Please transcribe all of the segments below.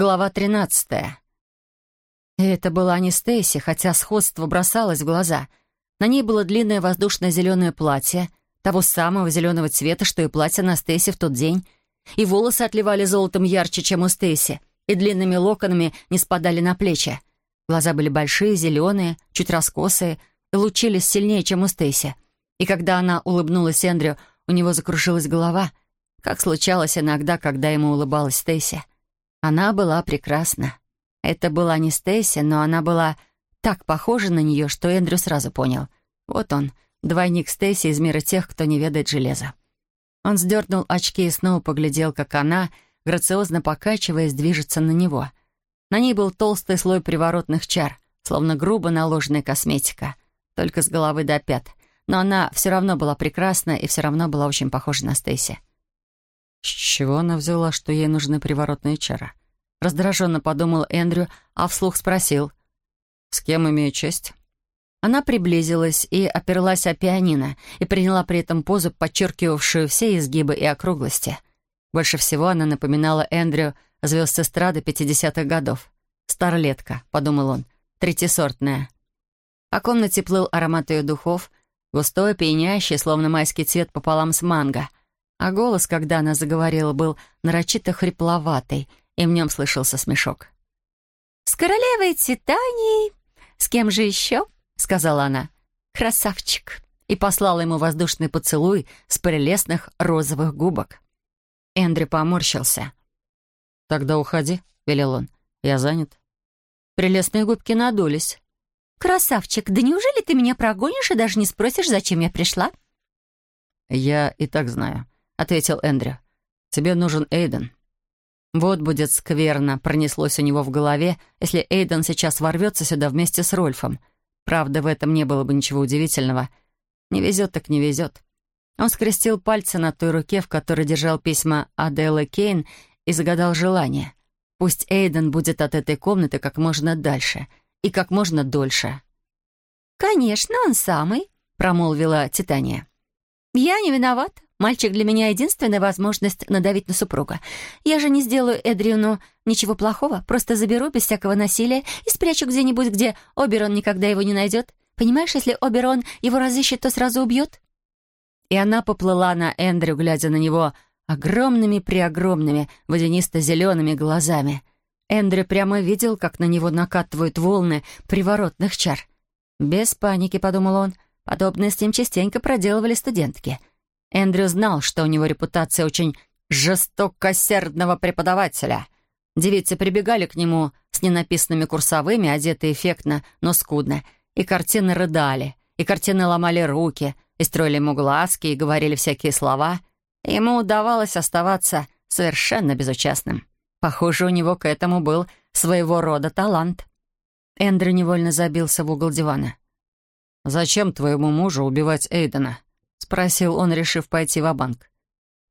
Глава тринадцатая. Это была не Стейси, хотя сходство бросалось в глаза. На ней было длинное воздушное зеленое платье, того самого зеленого цвета, что и платье на Стейси в тот день. И волосы отливали золотом ярче, чем у Стейси, и длинными локонами не спадали на плечи. Глаза были большие, зеленые, чуть раскосые, и лучились сильнее, чем у Стейси. И когда она улыбнулась Эндрю, у него закружилась голова, как случалось иногда, когда ему улыбалась Стейси. Она была прекрасна. Это была не Стейси, но она была так похожа на нее, что Эндрю сразу понял. Вот он, двойник Стейси из мира тех, кто не ведает железа. Он сдернул очки и снова поглядел, как она, грациозно покачиваясь, движется на него. На ней был толстый слой приворотных чар, словно грубо наложенная косметика, только с головы до пят. Но она все равно была прекрасна и все равно была очень похожа на Стейси. С чего она взяла, что ей нужны приворотные чары? Раздраженно подумал Эндрю, а вслух спросил. «С кем имею честь?» Она приблизилась и оперлась о пианино и приняла при этом позу, подчеркивавшую все изгибы и округлости. Больше всего она напоминала Эндрю звезд эстрады 50-х годов. «Старлетка», — подумал он, — «третьесортная». По комнате плыл аромат ее духов, густой, пьянящий, словно майский цвет пополам с манго — а голос, когда она заговорила, был нарочито хрипловатый, и в нем слышался смешок. «С королевой Титанией? С кем же еще?» — сказала она. «Красавчик!» и послала ему воздушный поцелуй с прелестных розовых губок. Эндрю поморщился. «Тогда уходи», — велел он. «Я занят». Прелестные губки надулись. «Красавчик, да неужели ты меня прогонишь и даже не спросишь, зачем я пришла?» «Я и так знаю ответил Эндрю. «Тебе нужен Эйден». Вот будет скверно, пронеслось у него в голове, если Эйден сейчас ворвется сюда вместе с Рольфом. Правда, в этом не было бы ничего удивительного. Не везет так не везет. Он скрестил пальцы на той руке, в которой держал письма Аделы Кейн, и загадал желание. Пусть Эйден будет от этой комнаты как можно дальше и как можно дольше. «Конечно, он самый», — промолвила Титания. «Я не виноват. Мальчик для меня единственная возможность надавить на супруга. Я же не сделаю Эдриону ничего плохого, просто заберу без всякого насилия и спрячу где-нибудь, где Оберон никогда его не найдет. Понимаешь, если Оберон его разыщет, то сразу убьет». И она поплыла на Эндрю, глядя на него огромными-преогромными водянисто-зелеными глазами. Эндрю прямо видел, как на него накатывают волны приворотных чар. «Без паники», — подумал он, — «подобное с ним частенько проделывали студентки». Эндрю знал, что у него репутация очень жестокосердного преподавателя. Девицы прибегали к нему с ненаписанными курсовыми, одетые эффектно, но скудно, и картины рыдали, и картины ломали руки, и строили ему глазки, и говорили всякие слова. ему удавалось оставаться совершенно безучастным. Похоже, у него к этому был своего рода талант. Эндрю невольно забился в угол дивана. «Зачем твоему мужу убивать Эйдена?» Спросил он, решив пойти в банк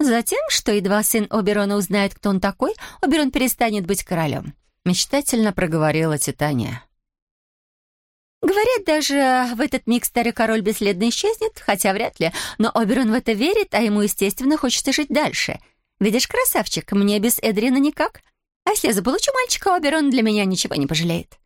«Затем, что едва сын Оберона узнает, кто он такой, Оберон перестанет быть королем», — мечтательно проговорила Титания. Говорят, даже в этот миг старый король бесследно исчезнет, хотя вряд ли, но Оберон в это верит, а ему, естественно, хочется жить дальше. Видишь, красавчик, мне без Эдрина никак. А если я заполучу мальчика, Оберон для меня ничего не пожалеет.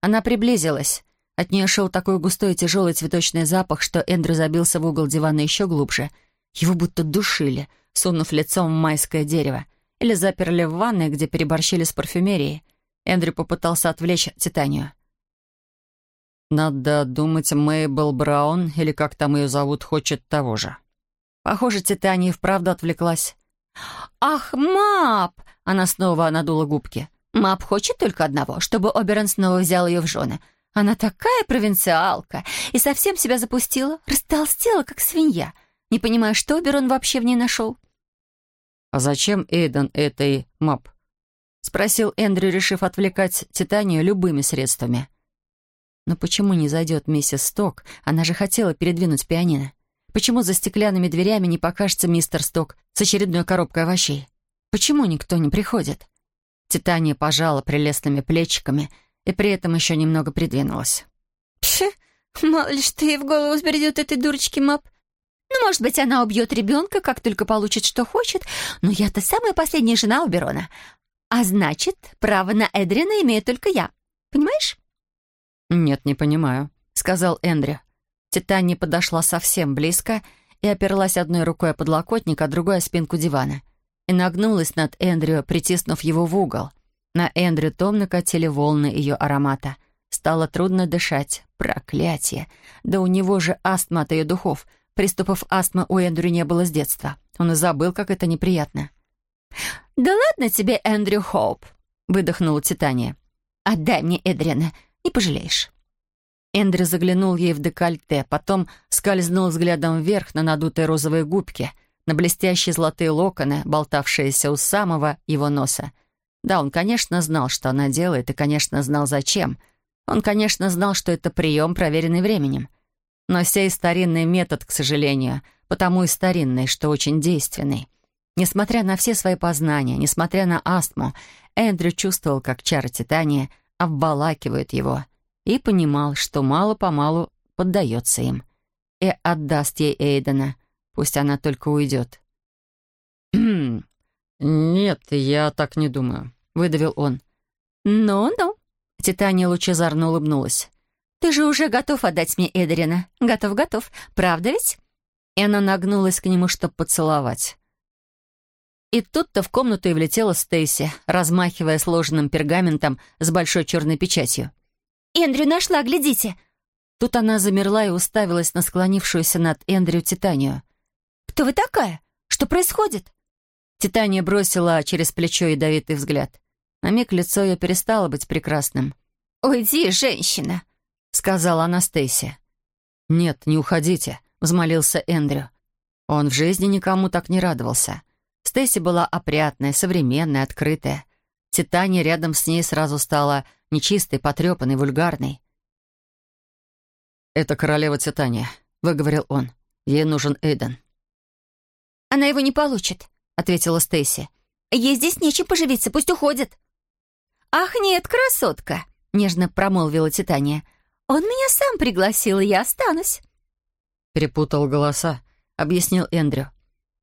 Она приблизилась. От нее шел такой густой и тяжелый цветочный запах, что Эндрю забился в угол дивана еще глубже. Его будто душили, сунув лицом в майское дерево. Или заперли в ванной, где переборщили с парфюмерией. Эндрю попытался отвлечь Титанию. «Надо думать, Мейбл Браун, или как там ее зовут, хочет того же». Похоже, Титания вправду отвлеклась. «Ах, Мап!» — она снова надула губки. «Мап хочет только одного, чтобы Оберон снова взял ее в жены. Она такая провинциалка и совсем себя запустила, растолстела, как свинья, не понимая, что Берон вообще в ней нашел. «А зачем Эйден этой мап?» — спросил Эндрю, решив отвлекать Титанию любыми средствами. «Но почему не зайдет миссис Сток? Она же хотела передвинуть пианино. Почему за стеклянными дверями не покажется мистер Сток с очередной коробкой овощей? Почему никто не приходит?» Титания пожала прелестными плечиками — и при этом еще немного придвинулась. «Пши, мало ли что ей в голову сбредет этой дурочке Мап. Ну, может быть, она убьет ребенка, как только получит, что хочет, но я-то самая последняя жена у Берона. А значит, право на Эдрина имею только я. Понимаешь? «Нет, не понимаю», — сказал Эндрю. Титания подошла совсем близко и оперлась одной рукой о подлокотник, а другой о спинку дивана. И нагнулась над Эндрю, притиснув его в угол. На Эндрю томно катили волны ее аромата. Стало трудно дышать. Проклятие! Да у него же астма от ее духов. Приступов астмы у Эндрю не было с детства. Он и забыл, как это неприятно. «Да ладно тебе, Эндрю Хоуп!» — выдохнула Титания. «Отдай мне Эдрина, не пожалеешь». Эндрю заглянул ей в декольте, потом скользнул взглядом вверх на надутые розовые губки, на блестящие золотые локоны, болтавшиеся у самого его носа. Да, он, конечно, знал, что она делает, и, конечно, знал, зачем. Он, конечно, знал, что это прием, проверенный временем. Но сей старинный метод, к сожалению, потому и старинный, что очень действенный. Несмотря на все свои познания, несмотря на астму, Эндрю чувствовал, как чары Титания обволакивают его, и понимал, что мало-помалу поддается им. И отдаст ей Эйдена, пусть она только уйдет. «Хм, «Нет, я так не думаю», — выдавил он. «Ну-ну», — Титания лучезарно улыбнулась. «Ты же уже готов отдать мне Эдерина. Готов-готов. Правда ведь?» И она нагнулась к нему, чтобы поцеловать. И тут-то в комнату и влетела Стейси, размахивая сложенным пергаментом с большой черной печатью. «Эндрю нашла, глядите!» Тут она замерла и уставилась на склонившуюся над Эндрю Титанию. «Кто вы такая? Что происходит?» Титания бросила через плечо ядовитый взгляд. На миг лицо ее перестало быть прекрасным. «Уйди, женщина!» — сказала она Стейси. «Нет, не уходите», — взмолился Эндрю. Он в жизни никому так не радовался. Стейси была опрятная, современная, открытая. Титания рядом с ней сразу стала нечистой, потрепанной, вульгарной. «Это королева Титания», — выговорил он. «Ей нужен Эйден». «Она его не получит», — ответила Стейси. «Ей здесь нечем поживиться, пусть уходит». «Ах, нет, красотка», — нежно промолвила Титания. «Он меня сам пригласил, и я останусь». «Перепутал голоса», — объяснил Эндрю.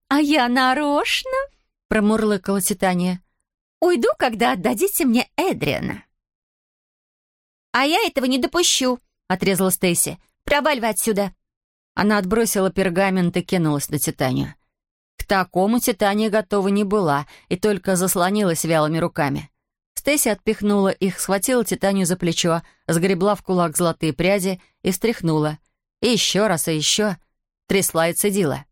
«А я нарочно», — промурлыкала Титания. «Уйду, когда отдадите мне Эдриана». «А я этого не допущу», — отрезала Стейси. «Проваливай отсюда». Она отбросила пергамент и кинулась на Титанию. Такому Титания готова не была и только заслонилась вялыми руками. Стейси отпихнула их, схватила Титанию за плечо, сгребла в кулак золотые пряди и встряхнула. И еще раз, и еще. Трясла и цедила.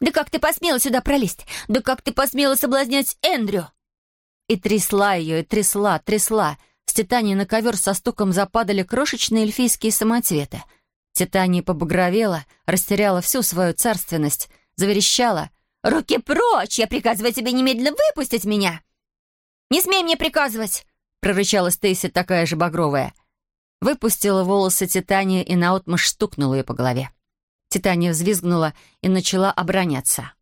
«Да как ты посмела сюда пролезть? Да как ты посмела соблазнять Эндрю?» И трясла ее, и трясла, трясла. С Титании на ковер со стуком западали крошечные эльфийские самоцветы. Титания побагровела, растеряла всю свою царственность, заверещала. «Руки прочь! Я приказываю тебе немедленно выпустить меня!» «Не смей мне приказывать!» — прорычала Стейси, такая же багровая. Выпустила волосы Титания и наотмашь стукнула ее по голове. Титания взвизгнула и начала обороняться.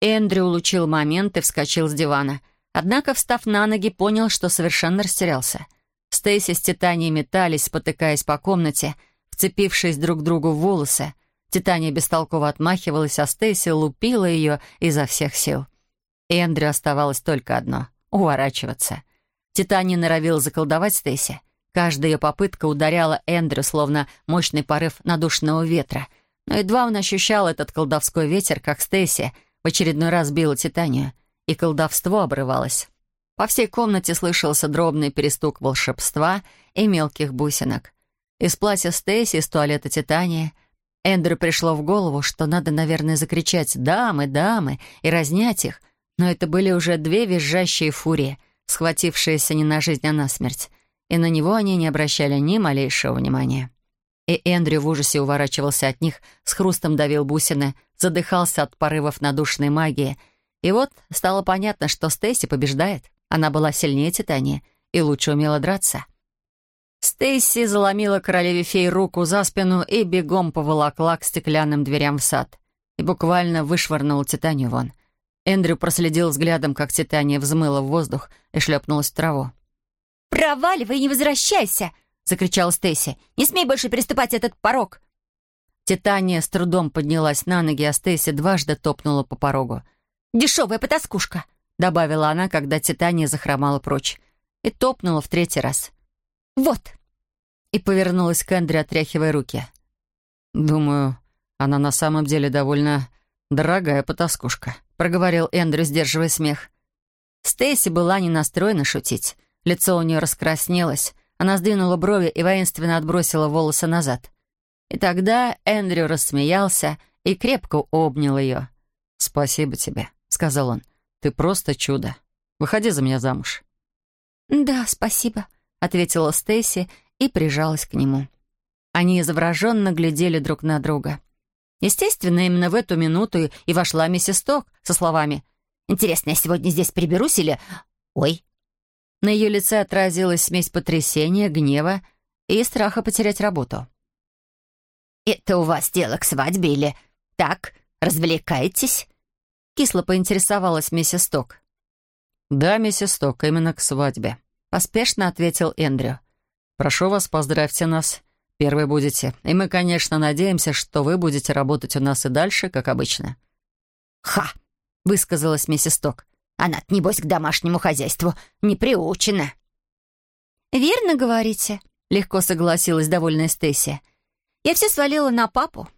Эндрю улучил момент и вскочил с дивана. Однако, встав на ноги, понял, что совершенно растерялся. Стейси с Титанией метались, спотыкаясь по комнате, вцепившись друг другу в волосы. Титания бестолково отмахивалась, а Стейси лупила ее изо всех сил. Эндрю оставалось только одно — уворачиваться. Титания норовила заколдовать Стейси. Каждая ее попытка ударяла Эндрю, словно мощный порыв надушенного ветра — но едва он ощущал этот колдовской ветер, как Стейси в очередной раз била Титанию, и колдовство обрывалось. По всей комнате слышался дробный перестук волшебства и мелких бусинок. Из платья Стейси, из туалета Титания Эндрю пришло в голову, что надо, наверное, закричать «дамы, дамы» и разнять их, но это были уже две визжащие фурии, схватившиеся не на жизнь, а на смерть, и на него они не обращали ни малейшего внимания и Эндрю в ужасе уворачивался от них, с хрустом давил бусины, задыхался от порывов надушной магии. И вот стало понятно, что Стейси побеждает. Она была сильнее Титания и лучше умела драться. Стейси заломила королеве фей руку за спину и бегом поволокла к стеклянным дверям в сад. И буквально вышвырнула Титанию вон. Эндрю проследил взглядом, как Титания взмыла в воздух и шлепнулась в траву. «Проваливай и не возвращайся!» закричала Стейси. «Не смей больше переступать этот порог!» Титания с трудом поднялась на ноги, а Стейси дважды топнула по порогу. «Дешевая потаскушка!» — добавила она, когда Титания захромала прочь, и топнула в третий раз. «Вот!» и повернулась к Эндри, отряхивая руки. «Думаю, она на самом деле довольно дорогая потаскушка», проговорил Эндрю, сдерживая смех. Стейси была не настроена шутить. Лицо у нее раскраснелось. Она сдвинула брови и воинственно отбросила волосы назад. И тогда Эндрю рассмеялся и крепко обнял ее. «Спасибо тебе», — сказал он. «Ты просто чудо. Выходи за меня замуж». «Да, спасибо», — ответила Стейси и прижалась к нему. Они завороженно глядели друг на друга. Естественно, именно в эту минуту и вошла миссис Ток со словами «Интересно, я сегодня здесь приберусь или...» «Ой!» На ее лице отразилась смесь потрясения, гнева и страха потерять работу. «Это у вас дело к свадьбе или так, развлекаетесь?» Кисло поинтересовалась миссис Ток. «Да, миссис Ток, именно к свадьбе», — поспешно ответил Эндрю. Прошу вас, поздравьте нас. Первый будете. И мы, конечно, надеемся, что вы будете работать у нас и дальше, как обычно». «Ха!» — высказалась миссис Ток. «Она-то, небось, к домашнему хозяйству не приучена». «Верно говорите», — легко согласилась довольная Стесси. «Я все свалила на папу».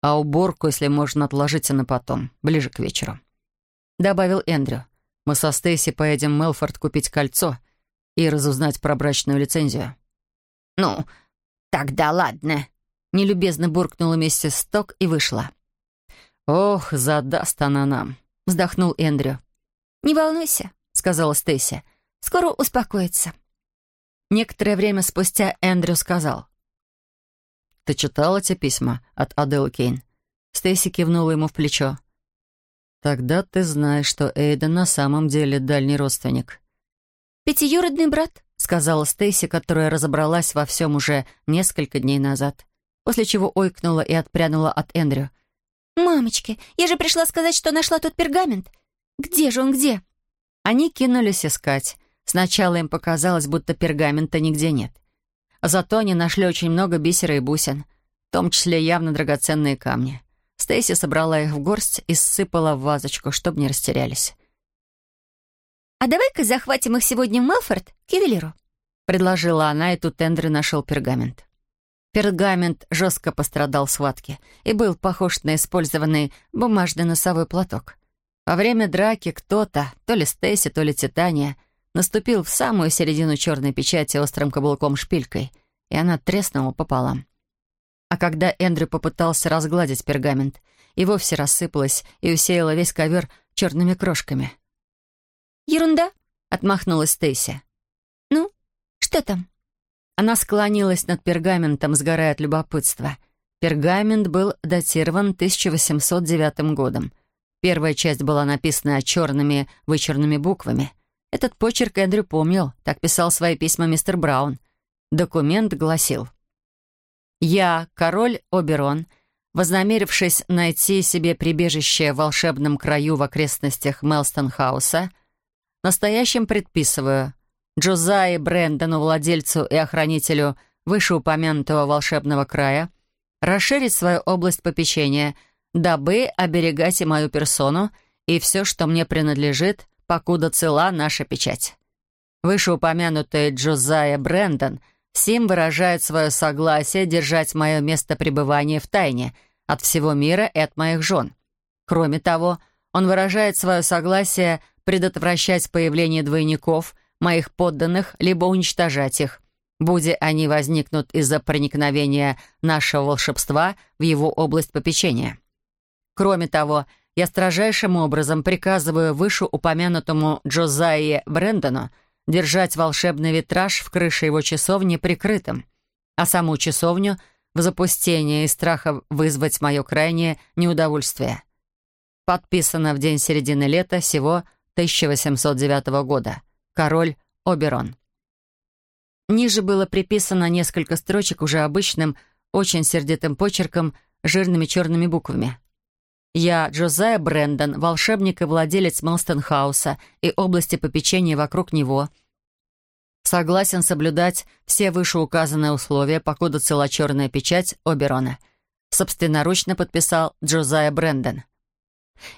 «А уборку, если можно, отложите на потом, ближе к вечеру», — добавил Эндрю. «Мы со Стейси поедем в Мелфорд купить кольцо, и разузнать про брачную лицензию». «Ну, тогда ладно», — нелюбезно буркнула миссис Сток и вышла. «Ох, задаст она нам», — вздохнул Эндрю. «Не волнуйся», — сказала Стейси. «Скоро успокоится». Некоторое время спустя Эндрю сказал. «Ты читала те письма от Аделы Кейн?» Стейси кивнула ему в плечо. «Тогда ты знаешь, что Эйден на самом деле дальний родственник. «Пятиюродный брат», — сказала Стейси, которая разобралась во всем уже несколько дней назад, после чего ойкнула и отпрянула от Эндрю. «Мамочки, я же пришла сказать, что нашла тот пергамент. Где же он, где?» Они кинулись искать. Сначала им показалось, будто пергамента нигде нет. Зато они нашли очень много бисера и бусин, в том числе явно драгоценные камни. Стейси собрала их в горсть и сыпала в вазочку, чтобы не растерялись. «А давай-ка захватим их сегодня в Мелфорд к ювелиру», — предложила она, и тут Эндрю нашел пергамент. Пергамент жестко пострадал в схватке и был похож на использованный бумажный носовой платок. Во время драки кто-то, то ли Стейси, то ли Титания, наступил в самую середину черной печати острым каблуком-шпилькой, и она треснула пополам. А когда Эндрю попытался разгладить пергамент, и вовсе рассыпалась и усеяла весь ковер черными крошками — «Ерунда», — отмахнулась Стейси. «Ну, что там?» Она склонилась над пергаментом, сгорая от любопытства. Пергамент был датирован 1809 годом. Первая часть была написана черными вычурными буквами. Этот почерк Эндрю помнил, так писал свои письма мистер Браун. Документ гласил «Я, король Оберон, вознамерившись найти себе прибежище в волшебном краю в окрестностях Мелстон-хауса, Настоящим предписываю Джозае Брэндону, владельцу и охранителю вышеупомянутого волшебного края, расширить свою область попечения, дабы оберегать и мою персону, и все, что мне принадлежит, покуда цела наша печать. Вышеупомянутый Джозая Брэндон всем выражает свое согласие держать мое место пребывания в тайне от всего мира и от моих жен. Кроме того, он выражает свое согласие предотвращать появление двойников, моих подданных, либо уничтожать их, будь они возникнут из-за проникновения нашего волшебства в его область попечения. Кроме того, я строжайшим образом приказываю вышеупомянутому Джозайе Брэндону держать волшебный витраж в крыше его часовни прикрытым, а саму часовню в запустение и страха вызвать мое крайнее неудовольствие. Подписано в день середины лета всего 1809 года. Король Оберон. Ниже было приписано несколько строчек уже обычным, очень сердитым почерком, жирными черными буквами. «Я, Джозая Брэндон, волшебник и владелец Мелстонхауса и области попечения вокруг него, согласен соблюдать все вышеуказанные условия, покуда цела черная печать Оберона». Собственноручно подписал Джозая Брэндон.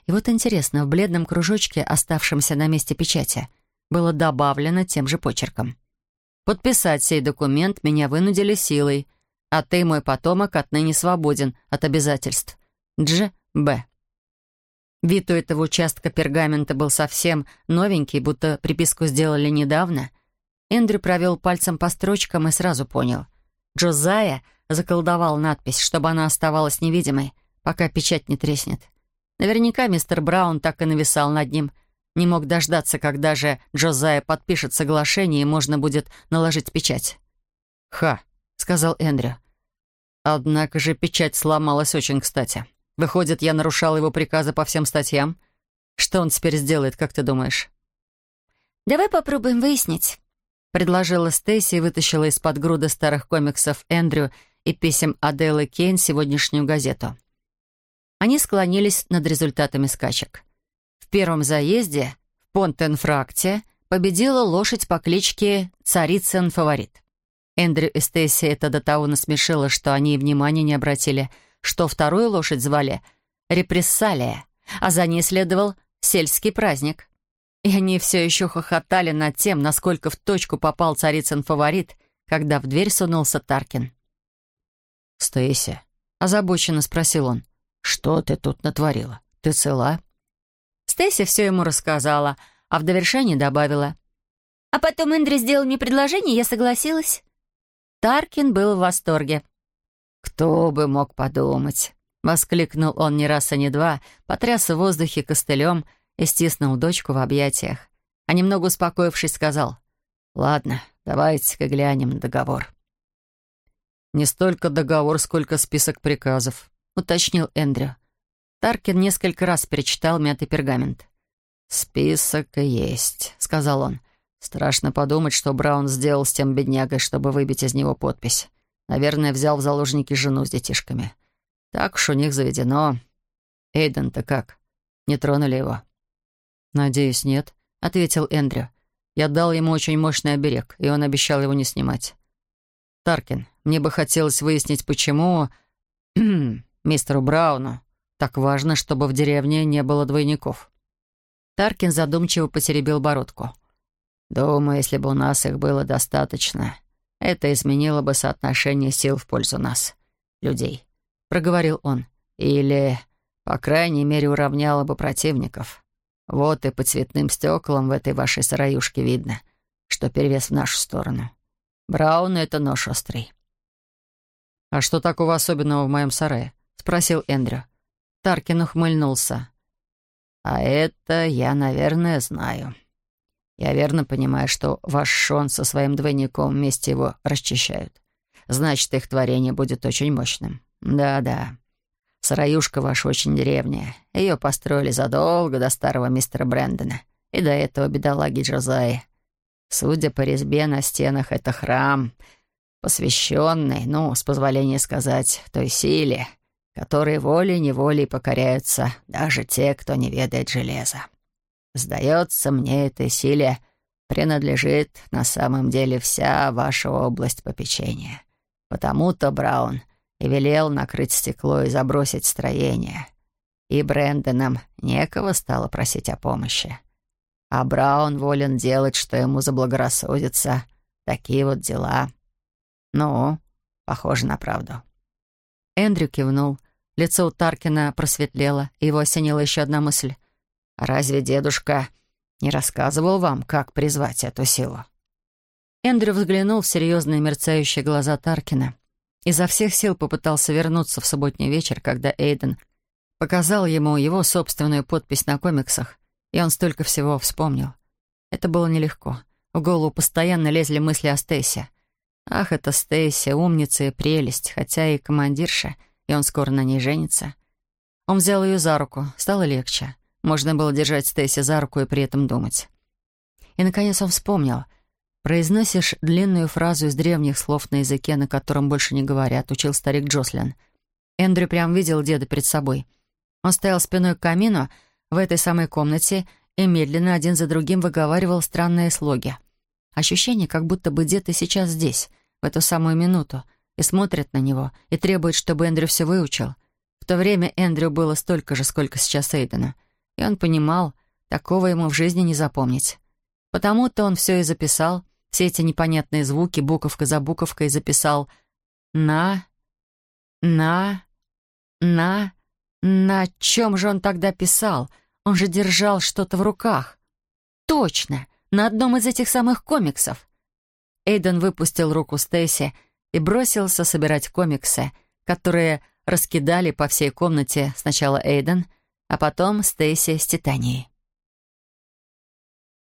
И вот интересно, в бледном кружочке, оставшемся на месте печати, было добавлено тем же почерком. «Подписать сей документ меня вынудили силой, а ты, мой потомок, отныне свободен от обязательств. Дж. Б». Вид у этого участка пергамента был совсем новенький, будто приписку сделали недавно. Эндрю провел пальцем по строчкам и сразу понял. Джозая заколдовал надпись, чтобы она оставалась невидимой, пока печать не треснет. Наверняка мистер Браун так и нависал над ним. Не мог дождаться, когда же Джозая подпишет соглашение и можно будет наложить печать. «Ха», — сказал Эндрю. «Однако же печать сломалась очень кстати. Выходит, я нарушал его приказы по всем статьям? Что он теперь сделает, как ты думаешь?» «Давай попробуем выяснить», — предложила Стейси и вытащила из-под груда старых комиксов Эндрю и писем Аделы Кейн сегодняшнюю газету. Они склонились над результатами скачек. В первом заезде в Понтенфракте победила лошадь по кличке Царицын Фаворит. Эндрю и Стейси это до того насмешило, что они и внимания не обратили, что вторую лошадь звали Репрессалия, а за ней следовал сельский праздник. И они все еще хохотали над тем, насколько в точку попал Царицын Фаворит, когда в дверь сунулся Таркин. «Стейси», — озабоченно спросил он, «Что ты тут натворила? Ты цела?» Стейси все ему рассказала, а в довершении добавила. «А потом Эндрю сделал мне предложение, я согласилась». Таркин был в восторге. «Кто бы мог подумать?» — воскликнул он не раз, а не два, потряс в воздухе костылем и стиснул дочку в объятиях. А немного успокоившись, сказал, «Ладно, давайте-ка глянем на договор». «Не столько договор, сколько список приказов», — уточнил Эндрю. Таркин несколько раз перечитал мятый пергамент. «Список и есть», — сказал он. «Страшно подумать, что Браун сделал с тем беднягой, чтобы выбить из него подпись. Наверное, взял в заложники жену с детишками. Так уж у них заведено. Эйден-то как? Не тронули его?» «Надеюсь, нет», — ответил Эндрю. «Я дал ему очень мощный оберег, и он обещал его не снимать. Таркин, мне бы хотелось выяснить, почему мистеру Брауну так важно, чтобы в деревне не было двойников. Таркин задумчиво потеребил бородку. «Думаю, если бы у нас их было достаточно, это изменило бы соотношение сил в пользу нас, людей», — проговорил он. «Или, по крайней мере, уравняло бы противников. Вот и по цветным стеклам в этой вашей сыроюшке видно, что перевес в нашу сторону. Брауну это нож острый». «А что такого особенного в моем сарае?» — спросил Эндрю. Таркин ухмыльнулся. «А это я, наверное, знаю. Я верно понимаю, что ваш Шон со своим двойником вместе его расчищают. Значит, их творение будет очень мощным. Да-да. Сыроюшка ваша очень древняя. Ее построили задолго до старого мистера Брэндона и до этого бедолаги Джозаи. Судя по резьбе на стенах, это храм, посвященный, ну, с позволения сказать, той силе, которой волей-неволей покоряются даже те, кто не ведает железа. Сдается мне, этой силе принадлежит на самом деле вся ваша область попечения. Потому-то Браун и велел накрыть стекло и забросить строение. И Брэндоном некого стало просить о помощи. А Браун волен делать, что ему заблагорассудится. Такие вот дела. «Ну, похоже на правду». Эндрю кивнул. Лицо у Таркина просветлело, его осенила еще одна мысль. «Разве дедушка не рассказывал вам, как призвать эту силу?» Эндрю взглянул в серьезные мерцающие глаза Таркина. Изо всех сил попытался вернуться в субботний вечер, когда Эйден показал ему его собственную подпись на комиксах, и он столько всего вспомнил. Это было нелегко. В голову постоянно лезли мысли о Стейсе — Ах, это Стейси, умница и прелесть, хотя и командирша, и он скоро на ней женится. Он взял ее за руку, стало легче. Можно было держать Стейси за руку и при этом думать. И, наконец, он вспомнил. «Произносишь длинную фразу из древних слов на языке, на котором больше не говорят», — учил старик Джослин. Эндрю прям видел деда перед собой. Он стоял спиной к камину в этой самой комнате и медленно один за другим выговаривал странные слоги. Ощущение, как будто бы дед и сейчас здесь, в эту самую минуту, и смотрят на него, и требуют, чтобы Эндрю все выучил. В то время Эндрю было столько же, сколько сейчас Эйдена. И он понимал, такого ему в жизни не запомнить. Потому-то он все и записал, все эти непонятные звуки, буковка за буковкой, записал «на», «на», «на». На чем же он тогда писал? Он же держал что-то в руках. Точно, на одном из этих самых комиксов. Эйден выпустил руку Стейси и бросился собирать комиксы, которые раскидали по всей комнате сначала Эйден, а потом Стейси с Титанией.